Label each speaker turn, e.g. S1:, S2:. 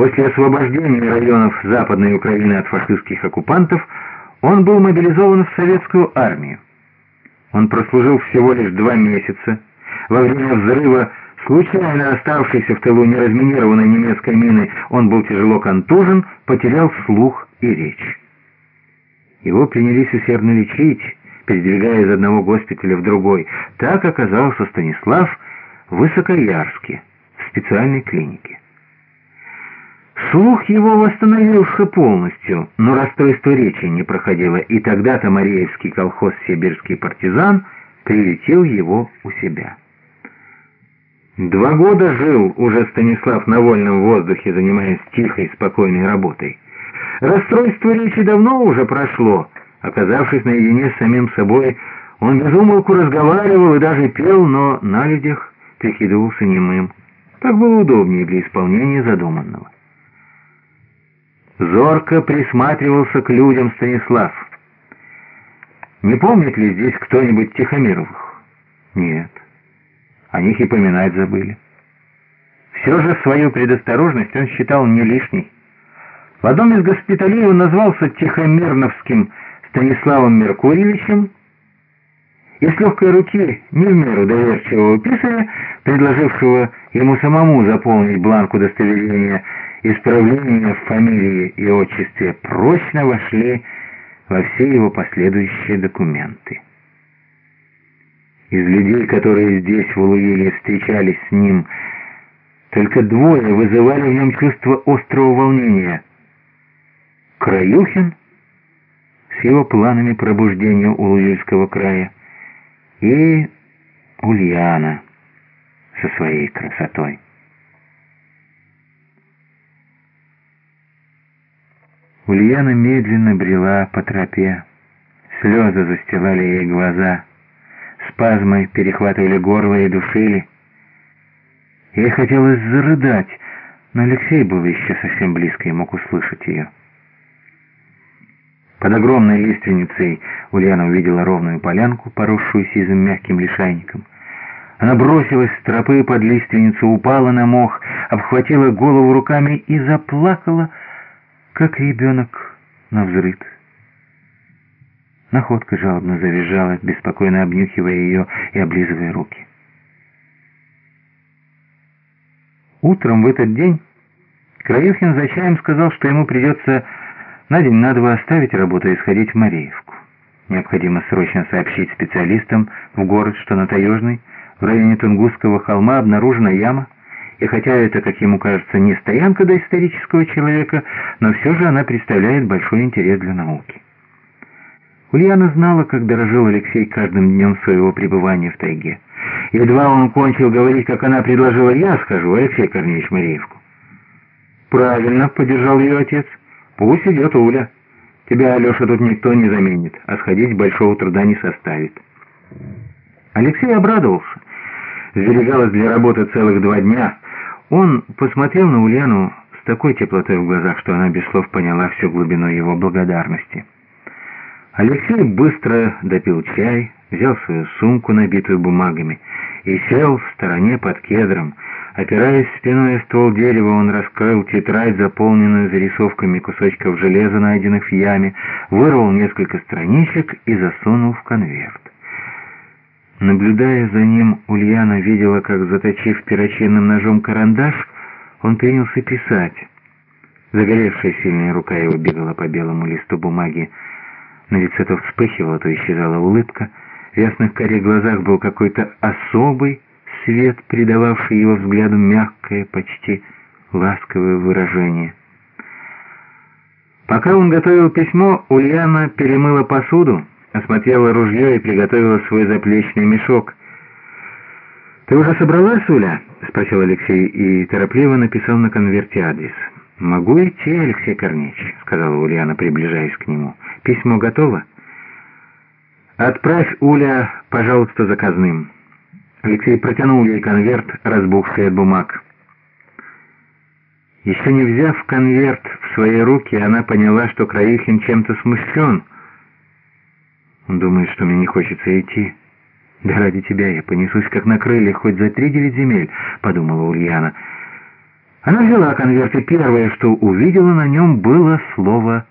S1: После освобождения районов Западной Украины от фашистских оккупантов он был мобилизован в советскую армию. Он прослужил всего лишь два месяца. Во время взрыва, случайно оставшейся в тылу неразминированной немецкой мины, он был тяжело контужен, потерял слух и речь. Его принялись усердно лечить, передвигая из одного госпиталя в другой. Так оказался Станислав в Высокоярске, в специальной клинике. Слух его восстановился полностью, но расстройство речи не проходило, и тогда-то Мареевский колхоз «Сибирский партизан» прилетел его у себя. Два года жил уже Станислав на вольном воздухе, занимаясь тихой, спокойной работой. Расстройство речи давно уже прошло. Оказавшись наедине с самим собой, он безумолку разговаривал и даже пел, но на людях прикидывался немым. Так было удобнее для исполнения задуманного. Зорко присматривался к людям Станислав. Не помнит ли здесь кто-нибудь Тихомировых? Нет. О них и поминать забыли. Все же свою предосторожность он считал не лишней. В одном из госпиталей он назвался Тихомирновским Станиславом Меркурьевичем, и с легкой руки, не в меру доверчивого писаря, предложившего ему самому заполнить бланк удостоверения, исправления в фамилии и отчестве прочно вошли во все его последующие документы. Из людей, которые здесь, в Улуиле, встречались с ним, только двое вызывали в нем чувство острого волнения. Краюхин с его планами пробуждения Улуильского края и Ульяна со своей красотой. Ульяна медленно брела по тропе. Слезы застилали ей глаза. Спазмы перехватывали горло и душили. Ей хотелось зарыдать, но Алексей был еще совсем близко и мог услышать ее. Под огромной лиственницей Ульяна увидела ровную полянку, поросшую сизым мягким лишайником. Она бросилась с тропы под лиственницу, упала на мох, обхватила голову руками и заплакала, как ребенок на взрыв. Находка жалобно завизжала, беспокойно обнюхивая ее и облизывая руки. Утром в этот день Краюхин за чаем сказал, что ему придется на день на два оставить работу и сходить в Мареевку. Необходимо срочно сообщить специалистам в город, что на Таежной, в районе Тунгусского холма обнаружена яма, и хотя это, как ему кажется, не стоянка доисторического человека, но все же она представляет большой интерес для науки. Ульяна знала, как дорожил Алексей каждым днем своего пребывания в тайге. Едва он кончил говорить, как она предложила, «Я схожу, Алексей Корнеевич Мареевку». «Правильно», — поддержал ее отец. «Пусть идет Уля. Тебя, Алеша, тут никто не заменит, а сходить большого труда не составит». Алексей обрадовался. Сберегалось для работы целых два дня — он посмотрел на Ульяну с такой теплотой в глазах, что она без слов поняла всю глубину его благодарности. Алексей быстро допил чай, взял свою сумку, набитую бумагами, и сел в стороне под кедром. Опираясь спиной о ствол дерева, он раскрыл тетрадь, заполненную зарисовками кусочков железа, найденных в яме, вырвал несколько страничек и засунул в конверт. Наблюдая за ним, Ульяна видела, как, заточив перочинным ножом карандаш, он принялся писать. Загоревшая сильная рука его бегала по белому листу бумаги. На лице то вспыхивала, то исчезала улыбка. В ясных коре глазах был какой-то особый свет, придававший его взгляду мягкое, почти ласковое выражение. Пока он готовил письмо, Ульяна перемыла посуду, осмотрела ружье и приготовила свой заплечный мешок. «Ты уже собралась, Уля?» — спросил Алексей и торопливо написал на конверте адрес. «Могу идти, Алексей Корнеевич», — сказала Ульяна, приближаясь к нему. «Письмо готово?» «Отправь, Уля, пожалуйста, заказным». Алексей протянул ей конверт, разбухший от бумаг. Еще не взяв конверт в свои руки, она поняла, что Краихин чем-то смущен — он думает, что мне не хочется идти. Да ради тебя я понесусь, как на крыльях, хоть за три девять земель, подумала Ульяна. Она взяла конверт, и первое, что увидела на нем, было слово